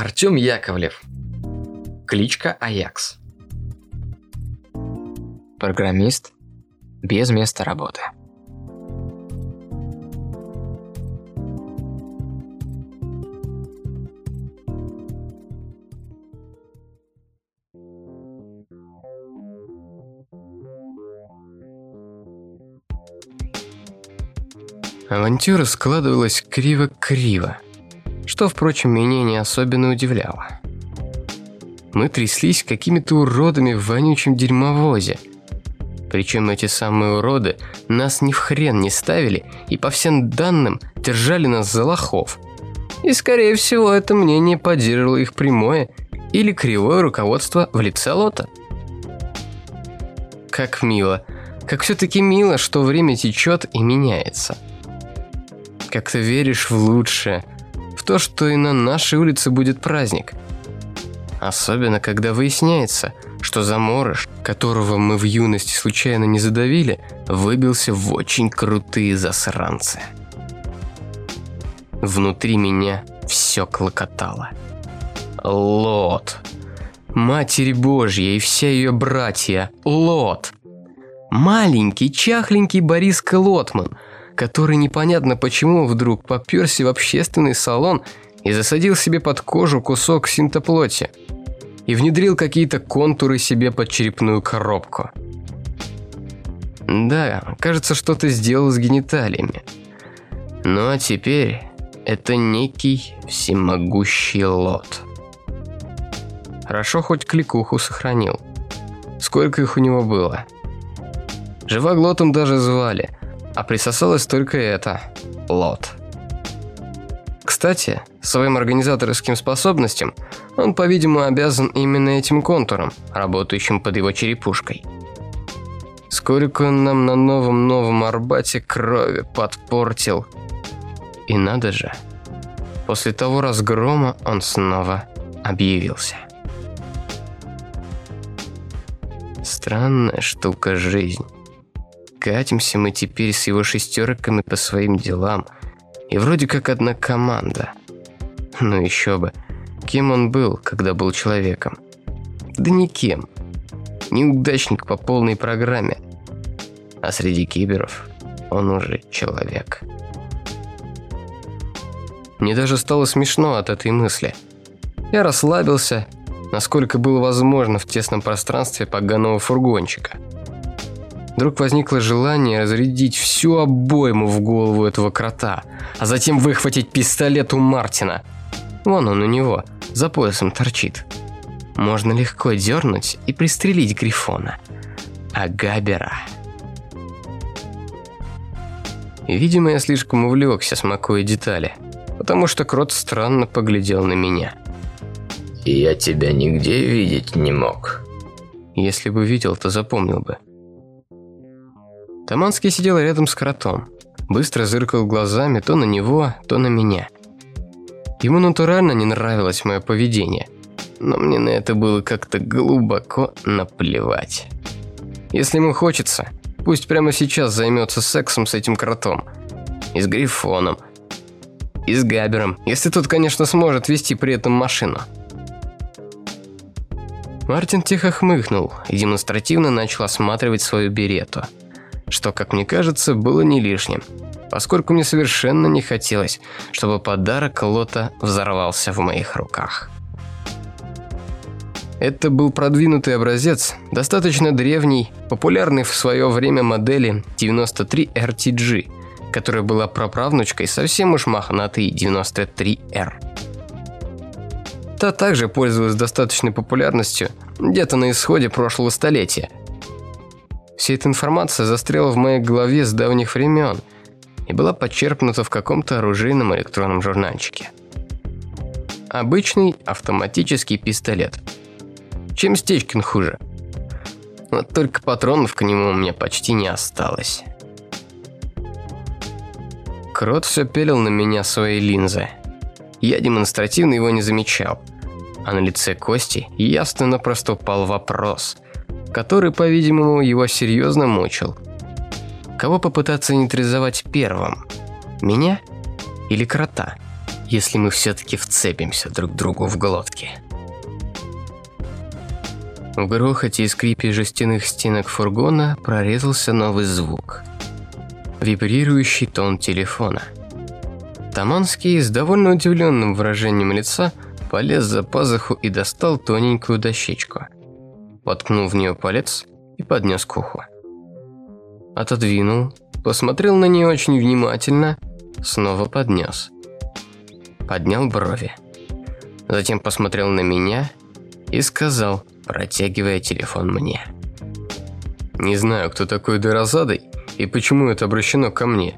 Артем Яковлев. Кличка Аякс. Программист без места работы. Авантюра складывалась криво-криво, что, впрочем, меня не особенно удивляло. Мы тряслись какими-то уродами в вонючем дерьмовозе. Причем эти самые уроды нас ни в хрен не ставили и по всем данным держали нас за лохов. И, скорее всего, это мнение поддерживало их прямое или кривое руководство в лице Лота. Как мило. Как все-таки мило, что время течет и меняется как ты веришь в лучшее, в то, что и на нашей улице будет праздник. Особенно, когда выясняется, что заморож, которого мы в юности случайно не задавили, выбился в очень крутые засранцы. Внутри меня все клокотало. Лот. Матерь Божья и вся ее братья. Лот. Маленький, чахленький Бориска Лотман – который непонятно почему вдруг попёрся в общественный салон и засадил себе под кожу кусок синтоплоти и внедрил какие-то контуры себе под черепную коробку. Да, кажется, что-то сделал с гениталиями. Ну а теперь это некий всемогущий лот. Хорошо хоть кликуху сохранил. Сколько их у него было? Живоглотом даже звали, а присосалось только это – лот. Кстати, своим организаторским способностям он, по-видимому, обязан именно этим контуром, работающим под его черепушкой. Сколько он нам на новом-новом Арбате крови подпортил. И надо же, после того разгрома он снова объявился. Странная штука жизнь. Катимся мы теперь с его шестерками по своим делам. И вроде как одна команда. Ну еще бы. Кем он был, когда был человеком? Да никем. Неудачник по полной программе. А среди киберов он уже человек. Мне даже стало смешно от этой мысли. Я расслабился, насколько было возможно в тесном пространстве поганого фургончика – Вдруг возникло желание разрядить всю обойму в голову этого крота, а затем выхватить пистолет у Мартина. Вон он у него, за поясом торчит. Можно легко дернуть и пристрелить Грифона. А Габера... Видимо, я слишком увлекся, смакуя детали, потому что крот странно поглядел на меня. «Я тебя нигде видеть не мог». Если бы видел, то запомнил бы. Таманский сидел рядом с кротом. Быстро зыркал глазами то на него, то на меня. Ему натурально не нравилось мое поведение. Но мне на это было как-то глубоко наплевать. Если ему хочется, пусть прямо сейчас займется сексом с этим кротом. И с Грифоном. И с Габером, если тот, конечно, сможет вести при этом машину. Мартин тихо хмыкнул и демонстративно начал осматривать свою берету – что, как мне кажется, было не лишним, поскольку мне совершенно не хотелось, чтобы подарок Лота взорвался в моих руках. Это был продвинутый образец, достаточно древний, популярный в свое время модели 93 RTG, которая была праправнучкой совсем уж мохнатой 93R. Та также пользовалась достаточной популярностью где-то на исходе прошлого столетия – Вся эта информация застряла в моей голове с давних времен и была подчерпнута в каком-то оружейном электронном журнальчике. Обычный автоматический пистолет. Чем Стечкин хуже? Вот только патронов к нему у меня почти не осталось. Крот все пелил на меня своей линзы. Я демонстративно его не замечал. А на лице Кости явственно проступал вопрос – который, по-видимому, его серьезно мучил. Кого попытаться нейтрализовать первым? Меня или крота? если мы все-таки вцепимся друг другу в глотки. В грохоте и скрипе жестяных стенок фургона прорезался новый звук. Вибрирующий тон телефона. Таманский с довольно удивленным выражением лица полез за пазуху и достал тоненькую дощечку. Воткнул в нее палец и поднес к уху. Отодвинул, посмотрел на нее очень внимательно, снова поднес. Поднял брови. Затем посмотрел на меня и сказал, протягивая телефон мне. Не знаю, кто такой Дорозадой и почему это обращено ко мне,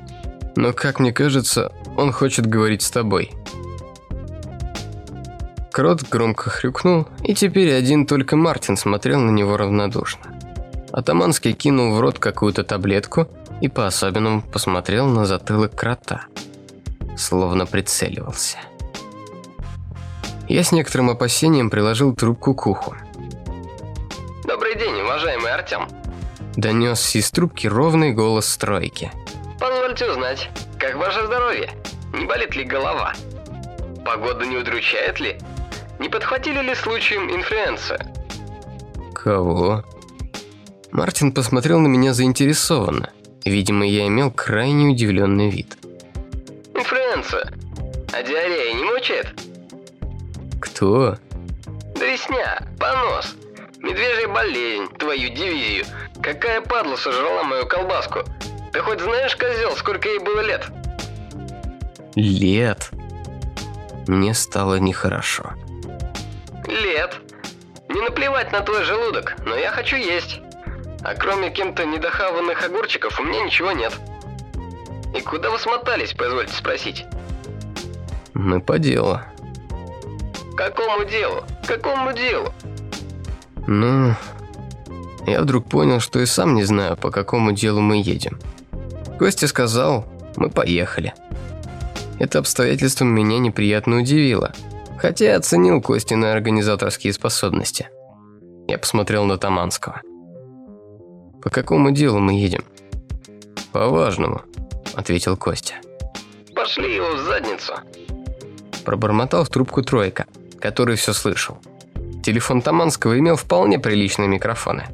но, как мне кажется, он хочет говорить с тобой. Крот громко хрюкнул, и теперь один только Мартин смотрел на него равнодушно. Атаманский кинул в рот какую-то таблетку и по-особенному посмотрел на затылок крота, словно прицеливался. Я с некоторым опасением приложил трубку к уху. Добрый день, уважаемый Артем. Донесся из трубки ровный голос стройки. Позвольте узнать, как ваше здоровье? Не болит ли голова? Погода не удручает ли? Не подхватили ли случаем инфлюенса? Кого? Мартин посмотрел на меня заинтересованно. Видимо, я имел крайне удивленный вид. Инфлюенса. А диарея не мучает? Кто? Дресня, понос, медвежья болезнь, твою дивизию. Какая падла сожрала мою колбаску? Ты хоть знаешь, козел, сколько ей было лет? Лет. Мне стало нехорошо. Лет. Не наплевать на твой желудок, но я хочу есть. А кроме кем-то недохаванных огурчиков у меня ничего нет. И куда вы смотались, позвольте спросить? Мы по делу. Какому делу? Какому делу? Ну, я вдруг понял, что и сам не знаю, по какому делу мы едем. Костя сказал, мы поехали. Это обстоятельство меня неприятно удивило, хотя я оценил Костины организаторские способности. Я посмотрел на Таманского. «По какому делу мы едем?» «По важному», – ответил Костя. Пошли его в задницу. Пробормотал в трубку тройка, который все слышал. Телефон Таманского имел вполне приличные микрофоны.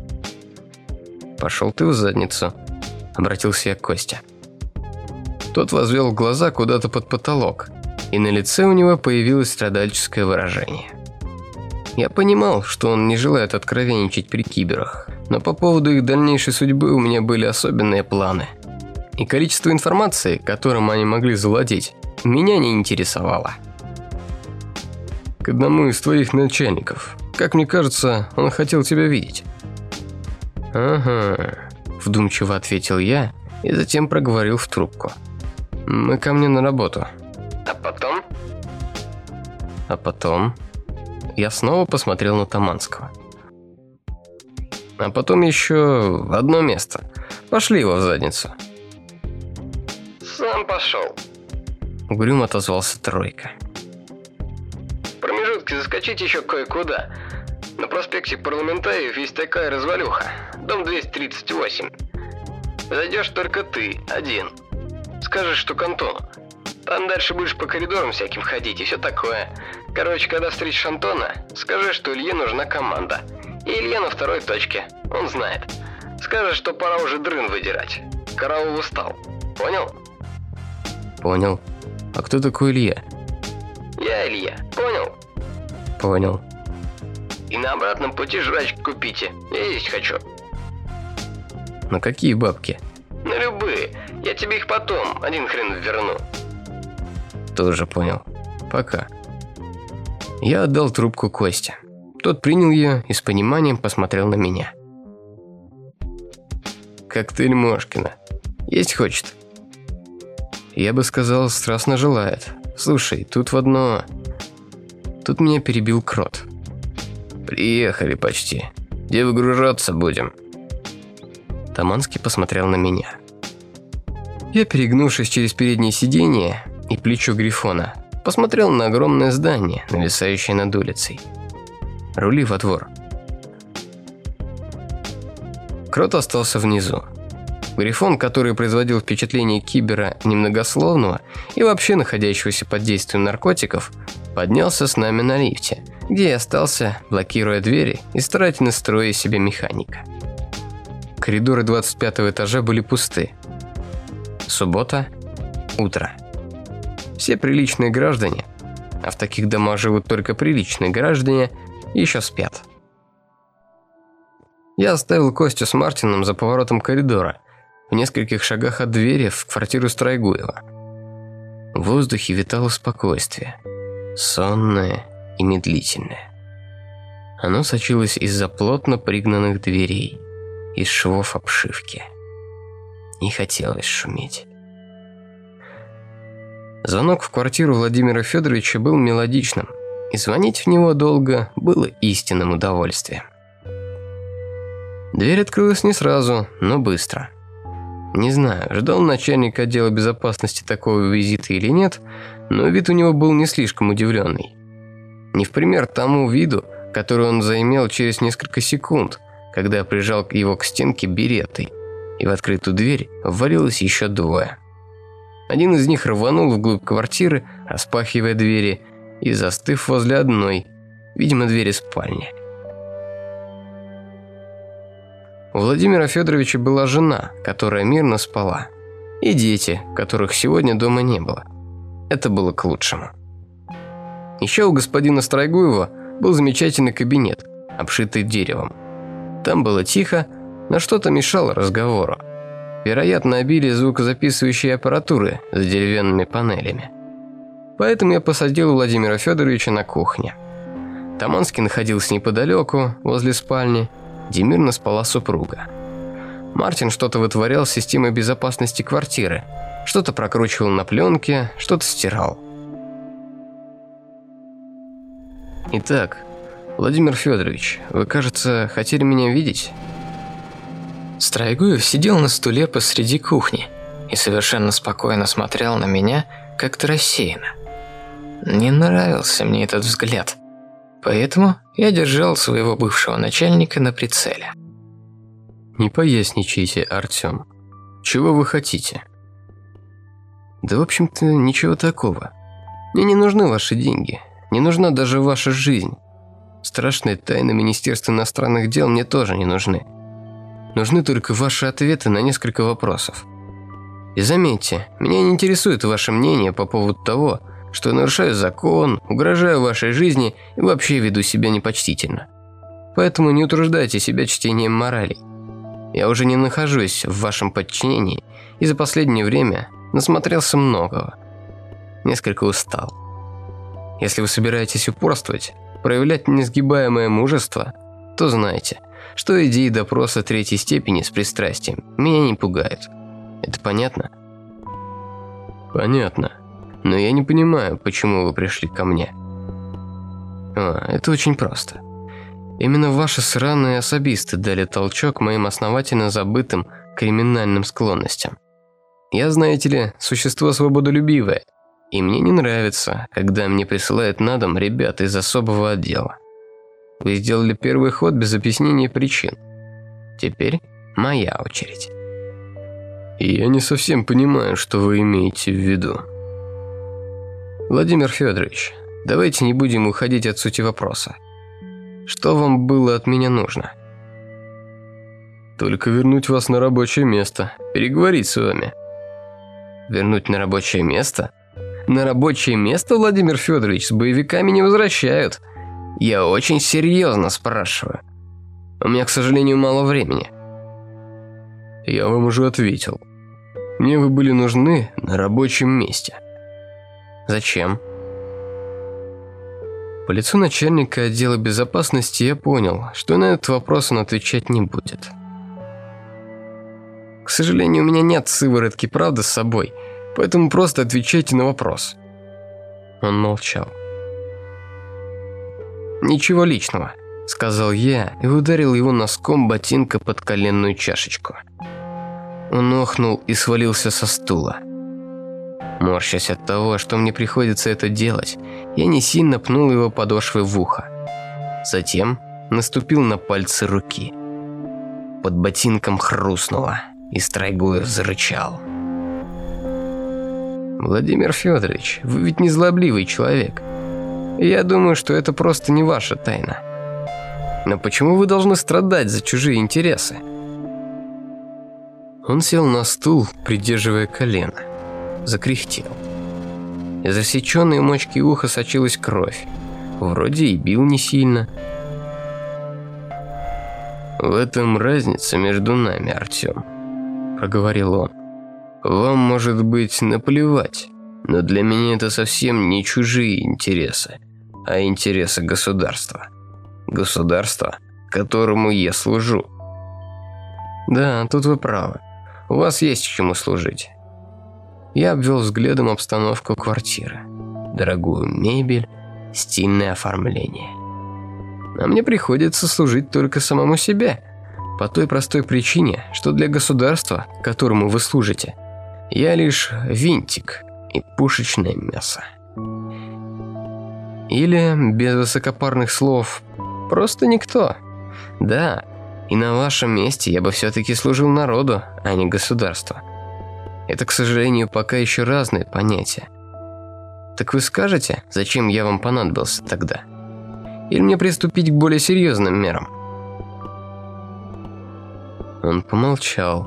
«Пошел ты в задницу», – обратился я к Косте. Тот возвел глаза куда-то под потолок, и на лице у него появилось страдальческое выражение. Я понимал, что он не желает откровенничать при киберах, но по поводу их дальнейшей судьбы у меня были особенные планы. И количество информации, которым они могли завладеть, меня не интересовало. К одному из твоих начальников. Как мне кажется, он хотел тебя видеть. Ага, вдумчиво ответил я и затем проговорил в трубку. Мы ко мне на работу. А потом? Я снова посмотрел на Таманского. А потом еще одно место. Пошли его в задницу. Сам пошел. Угрюм отозвался Тройка. В промежутке заскочить еще кое-куда. На проспекте Парламентариев есть такая развалюха. Дом 238. Зайдешь только ты, один. Скажешь, что к Антону. Там дальше будешь по коридорам всяким ходить и все такое. Короче, когда встретишь Антона, скажи, что Илье нужна команда. И Илья на второй точке. Он знает. Скажешь, что пора уже дрын выдирать. Караул устал. Понял? Понял. А кто такой Илья? Я Илья. Понял? Понял. И на обратном пути жрачку купите. Я есть хочу. На какие бабки? На любые. Я тебе их потом, один хрен верну. Тоже понял. Пока. Я отдал трубку Косте. Тот принял ее и с пониманием посмотрел на меня. Коктейль Мошкина. Есть хочет? Я бы сказал, страстно желает. Слушай, тут в одно... Тут меня перебил Крот. Приехали почти. Где выгружаться будем? Таманский посмотрел на меня. Я, перегнувшись через переднее сиденье и плечо Грифона, посмотрел на огромное здание, нависающее над улицей. Рули во двор. Крот остался внизу. Грифон, который производил впечатление кибера немногословного и вообще находящегося под действием наркотиков, поднялся с нами на лифте, где я остался, блокируя двери и старательно строя себе механика. Коридоры 25 этажа были пусты. Суббота. Утро. Все приличные граждане, а в таких домах живут только приличные граждане, еще спят. Я оставил Костю с Мартином за поворотом коридора, в нескольких шагах от двери в квартиру Страйгуева. В воздухе витало спокойствие, сонное и медлительное. Оно сочилось из-за плотно пригнанных дверей, из швов обшивки. Не хотелось шуметь. Звонок в квартиру Владимира Федоровича был мелодичным, и звонить в него долго было истинным удовольствием. Дверь открылась не сразу, но быстро. Не знаю, ждал начальник отдела безопасности такого визита или нет, но вид у него был не слишком удивленный. Не в пример тому виду, который он заимел через несколько секунд, когда прижал его к стенке беретой, и в открытую дверь ввалилось еще двое. Один из них рванул вглубь квартиры, распахивая двери, и застыв возле одной, видимо, двери спальни. У Владимира Федоровича была жена, которая мирно спала, и дети, которых сегодня дома не было. Это было к лучшему. Еще у господина Страйгуева был замечательный кабинет, обшитый деревом. Там было тихо, но что-то мешало разговору. Вероятно, обилие звукозаписывающей аппаратуры с деревянными панелями. Поэтому я посадил Владимира Федоровича на кухне. Таманский находился неподалеку, возле спальни, где мирно спала супруга. Мартин что-то вытворял с системой безопасности квартиры, что-то прокручивал на пленке, что-то стирал. Итак, Владимир Федорович, вы, кажется, хотели меня видеть? Страйгуев сидел на стуле посреди кухни и совершенно спокойно смотрел на меня, как-то рассеянно. Не нравился мне этот взгляд, поэтому я держал своего бывшего начальника на прицеле. Не поясничайте, Артем. Чего вы хотите? Да, в общем-то, ничего такого. Мне не нужны ваши деньги. Не нужна даже ваша жизнь. Страшные тайны Министерства иностранных дел мне тоже не нужны. Нужны только ваши ответы на несколько вопросов. И заметьте, меня не интересует ваше мнение по поводу того, что нарушаю закон, угрожаю вашей жизни и вообще веду себя непочтительно. Поэтому не утруждайте себя чтением моралей. Я уже не нахожусь в вашем подчинении и за последнее время насмотрелся многого. Несколько устал. Если вы собираетесь упорствовать, проявлять несгибаемое мужество, то знайте, что идеи допроса третьей степени с пристрастием меня не пугают. Это понятно? Понятно. Но я не понимаю, почему вы пришли ко мне. А, это очень просто. Именно ваши сраные особисты дали толчок моим основательно забытым криминальным склонностям. Я, знаете ли, существо свободолюбивое, и мне не нравится, когда мне присылают на дом ребят из особого отдела. Вы сделали первый ход без объяснения причин. Теперь моя очередь. Я не совсем понимаю, что вы имеете в виду. Владимир Федорович, давайте не будем уходить от сути вопроса. Что вам было от меня нужно? Только вернуть вас на рабочее место, переговорить с вами. Вернуть на рабочее место? На рабочее место, Владимир Федорович, с боевиками не возвращают. Я очень серьезно спрашиваю. У меня, к сожалению, мало времени. Я вам уже ответил. Мне вы были нужны на рабочем месте. Зачем? По лицу начальника отдела безопасности я понял, что на этот вопрос он отвечать не будет. К сожалению, у меня нет сыворотки правды с собой, поэтому просто отвечайте на вопрос. Он молчал. «Ничего личного», – сказал я и ударил его носком ботинка под коленную чашечку. Он охнул и свалился со стула. Морщась от того, что мне приходится это делать, я не сильно пнул его подошвой в ухо. Затем наступил на пальцы руки. Под ботинком хрустнуло. и Страйгуев зарычал. «Владимир Федорович, вы ведь не злобливый человек. Я думаю, что это просто не ваша тайна. Но почему вы должны страдать за чужие интересы?» Он сел на стул, придерживая колено. Закряхтел. Из рассеченной мочки уха сочилась кровь. Вроде и бил не сильно. «В этом разница между нами, Артем», – проговорил он. «Вам, может быть, наплевать, но для меня это совсем не чужие интересы, а интересы государства. Государства, которому я служу». «Да, тут вы правы. У вас есть чему служить». Я обвел взглядом обстановку квартиры. Дорогую мебель, стильное оформление. А мне приходится служить только самому себе. По той простой причине, что для государства, которому вы служите, я лишь винтик и пушечное мясо. Или, без высокопарных слов, просто никто. Да, и на вашем месте я бы все-таки служил народу, а не государству. Это, к сожалению, пока еще разные понятия. Так вы скажете, зачем я вам понадобился тогда? Или мне приступить к более серьезным мерам? Он помолчал.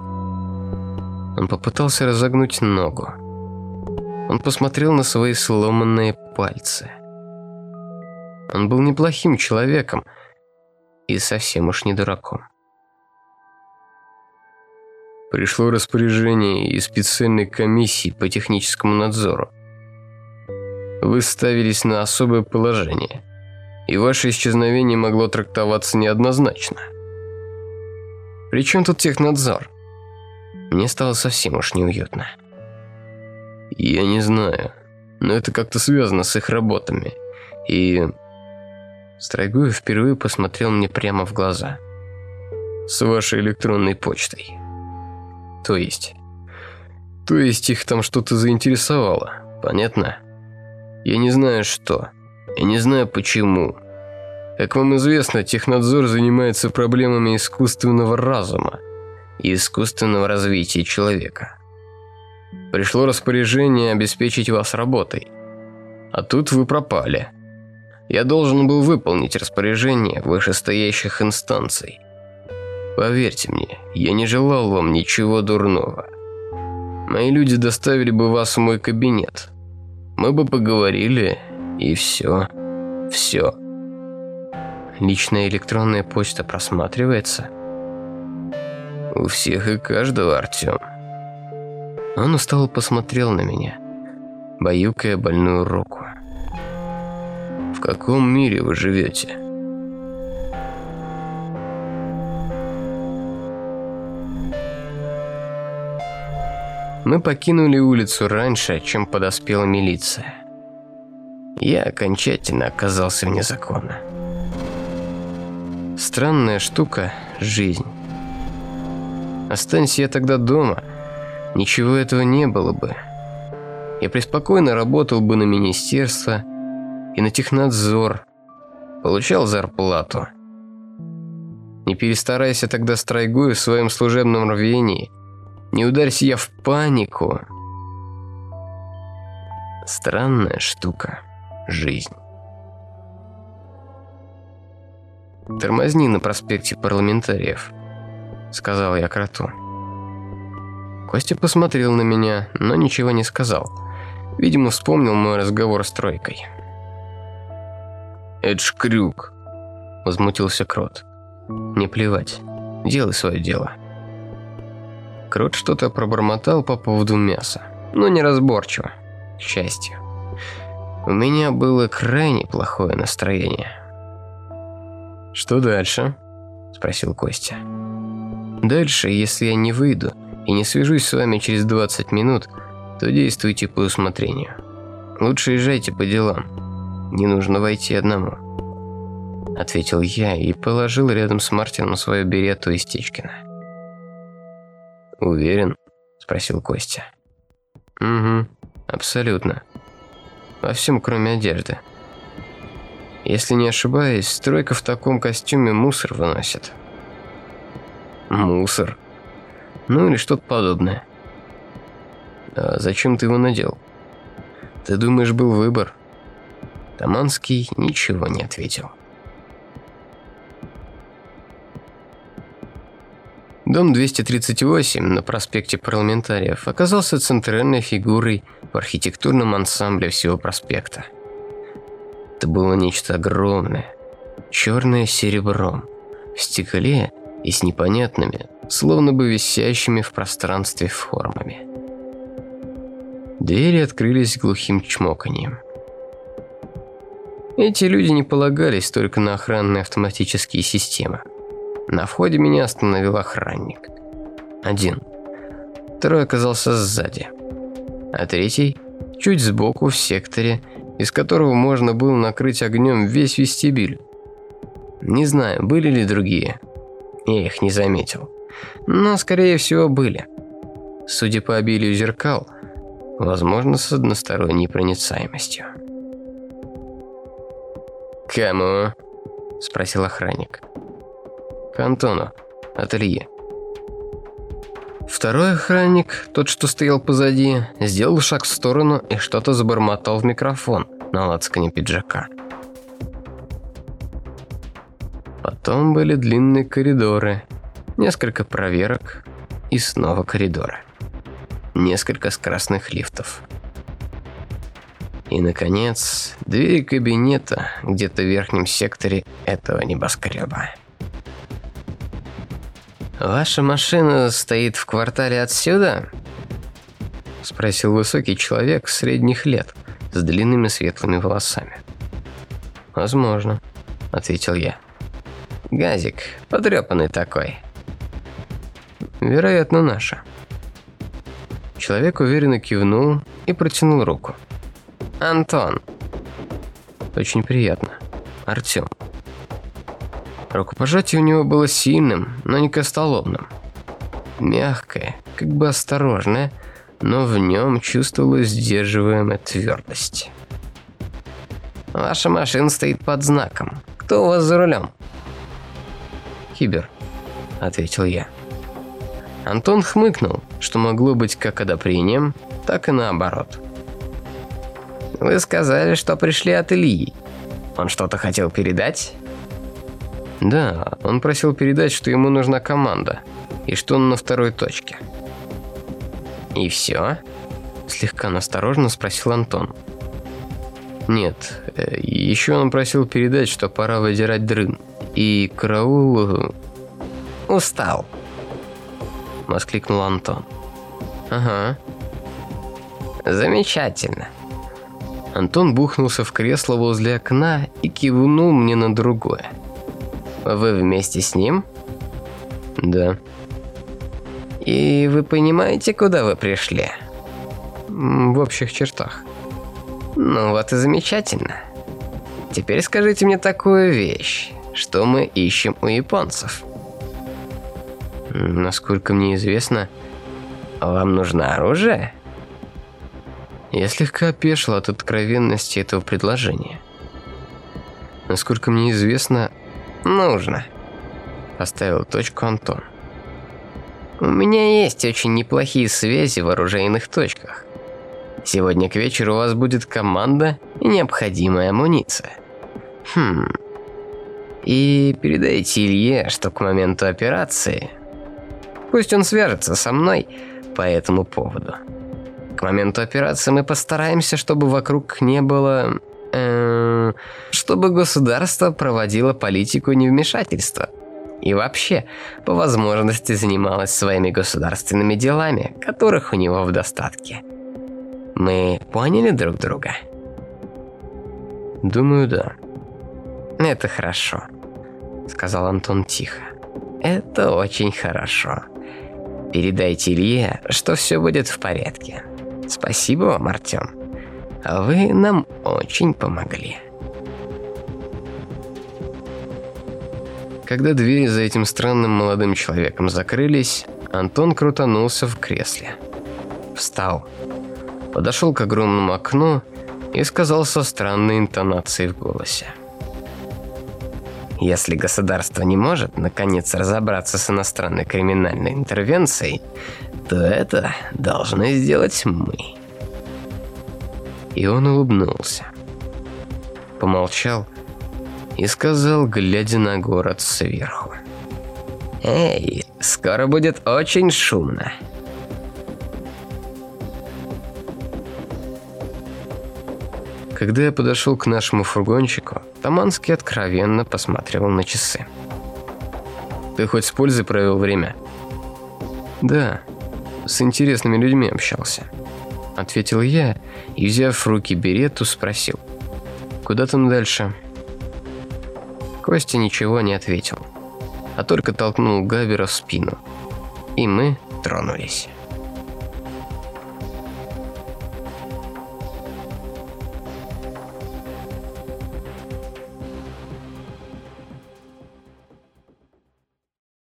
Он попытался разогнуть ногу. Он посмотрел на свои сломанные пальцы. Он был неплохим человеком и совсем уж не дураком. Пришло распоряжение из специальной комиссии по техническому надзору. Вы ставились на особое положение, и ваше исчезновение могло трактоваться неоднозначно. Причем тут технадзор? Мне стало совсем уж неуютно. Я не знаю, но это как-то связано с их работами. И... Строгуев впервые посмотрел мне прямо в глаза. С вашей электронной почтой. То есть? То есть их там что-то заинтересовало, понятно? Я не знаю что. Я не знаю почему. Как вам известно, технадзор занимается проблемами искусственного разума и искусственного развития человека. Пришло распоряжение обеспечить вас работой. А тут вы пропали. Я должен был выполнить распоряжение вышестоящих инстанций. Поверьте мне, я не желал вам ничего дурного. Мои люди доставили бы вас в мой кабинет. Мы бы поговорили, и все. Все. Личная электронная почта просматривается? У всех и каждого, Артем. Он устало посмотрел на меня, баюкая больную руку. В каком мире вы живете? Мы покинули улицу раньше, чем подоспела милиция. Я окончательно оказался вне закона. Странная штука – жизнь. Останься я тогда дома, ничего этого не было бы. Я преспокойно работал бы на министерство и на технадзор, получал зарплату. Не перестарайся тогда стройгую в своем служебном рвении – не ударься я в панику. Странная штука. Жизнь. «Тормозни на проспекте парламентариев», — сказал я кроту. Костя посмотрел на меня, но ничего не сказал. Видимо, вспомнил мой разговор с тройкой. «Это ж крюк», — возмутился Крот. «Не плевать. Делай свое дело». Крот что-то пробормотал по поводу мяса, но неразборчиво, к счастью. У меня было крайне плохое настроение. «Что дальше?» – спросил Костя. «Дальше, если я не выйду и не свяжусь с вами через 20 минут, то действуйте по усмотрению. Лучше езжайте по делам. Не нужно войти одному», – ответил я и положил рядом с Мартином свою берету из Течкина. «Уверен?» – спросил Костя. «Угу, абсолютно. Во всем, кроме одежды. Если не ошибаюсь, стройка в таком костюме мусор выносит». «Мусор?» Ну или что-то подобное. А зачем ты его надел? Ты думаешь, был выбор? Таманский ничего не ответил. Дом 238 на проспекте Парламентариев оказался центральной фигурой в архитектурном ансамбле всего проспекта. Это было нечто огромное, черное серебром, в стекле и с непонятными, словно бы висящими в пространстве формами. Двери открылись глухим чмоканьем. Эти люди не полагались только на охранные автоматические системы. На входе меня остановил охранник. Один. Второй оказался сзади. А третий – чуть сбоку в секторе, из которого можно было накрыть огнем весь вестибюль. Не знаю, были ли другие. Я их не заметил. Но, скорее всего, были. Судя по обилию зеркал – возможно, с односторонней проницаемостью. «Кому?» – спросил охранник. «К Антону, ателье». Второй охранник, тот, что стоял позади, сделал шаг в сторону и что-то забормотал в микрофон на лацкане пиджака. Потом были длинные коридоры, несколько проверок и снова коридоры несколько скоростных лифтов. И, наконец, двери кабинета где-то в верхнем секторе этого небоскреба. «Ваша машина стоит в квартале отсюда?» Спросил высокий человек средних лет с длинными светлыми волосами. «Возможно», — ответил я. «Газик, потрепанный такой». «Вероятно, наша». Человек уверенно кивнул и протянул руку. «Антон». «Очень приятно. Артем». Рукопожатие у него было сильным, но не костоломным. Мягкое, как бы осторожное, но в нем чувствовалась сдерживаемая твердость. «Ваша машина стоит под знаком. Кто у вас за рулем?» «Кибер», — ответил я. Антон хмыкнул, что могло быть как одобрением, так и наоборот. «Вы сказали, что пришли от Ильи. Он что-то хотел передать?» «Да, он просил передать, что ему нужна команда, и что он на второй точке». «И все?» – слегка настороженно спросил Антон. «Нет, э, еще он просил передать, что пора выдирать дрын, и караул...» э, «Устал», воскликнул Антон. Ага. Замечательно. Антон бухнулся в кресло возле окна и кивнул мне на другое. Вы вместе с ним? Да. И вы понимаете, куда вы пришли? В общих чертах. Ну вот и замечательно. Теперь скажите мне такую вещь. Что мы ищем у японцев? Насколько мне известно, вам нужно оружие? Я слегка опешил от откровенности этого предложения. Насколько мне известно, нужно. Поставил точку Антон. У меня есть очень неплохие связи в оружейных точках. Сегодня к вечеру у вас будет команда и необходимая амуниция. Хм. И передайте Илье, что к моменту операции Пусть он свяжется со мной по этому поводу. К моменту операции мы постараемся, чтобы вокруг не было... Э, чтобы государство проводило политику невмешательства. И вообще, по возможности занималось своими государственными делами, которых у него в достатке. Мы поняли друг друга? Думаю, да. Это хорошо, сказал Антон тихо. Это очень хорошо. Передайте Илье, что все будет в порядке. Спасибо вам, Артем. Вы нам очень помогли. Когда двери за этим странным молодым человеком закрылись, Антон крутанулся в кресле. Встал, подошел к огромному окну и сказал со странной интонацией в голосе. Если государство не может, наконец, разобраться с иностранной криминальной интервенцией, то это должны сделать мы. И он улыбнулся. Помолчал и сказал, глядя на город сверху. «Эй, скоро будет очень шумно». Когда я подошел к нашему фургончику, Таманский откровенно посмотрел на часы. «Ты хоть с пользой провел время?» «Да, с интересными людьми общался», — ответил я и, взяв в руки берету, спросил. «Куда там дальше?» Костя ничего не ответил, а только толкнул Гавера в спину. И мы тронулись.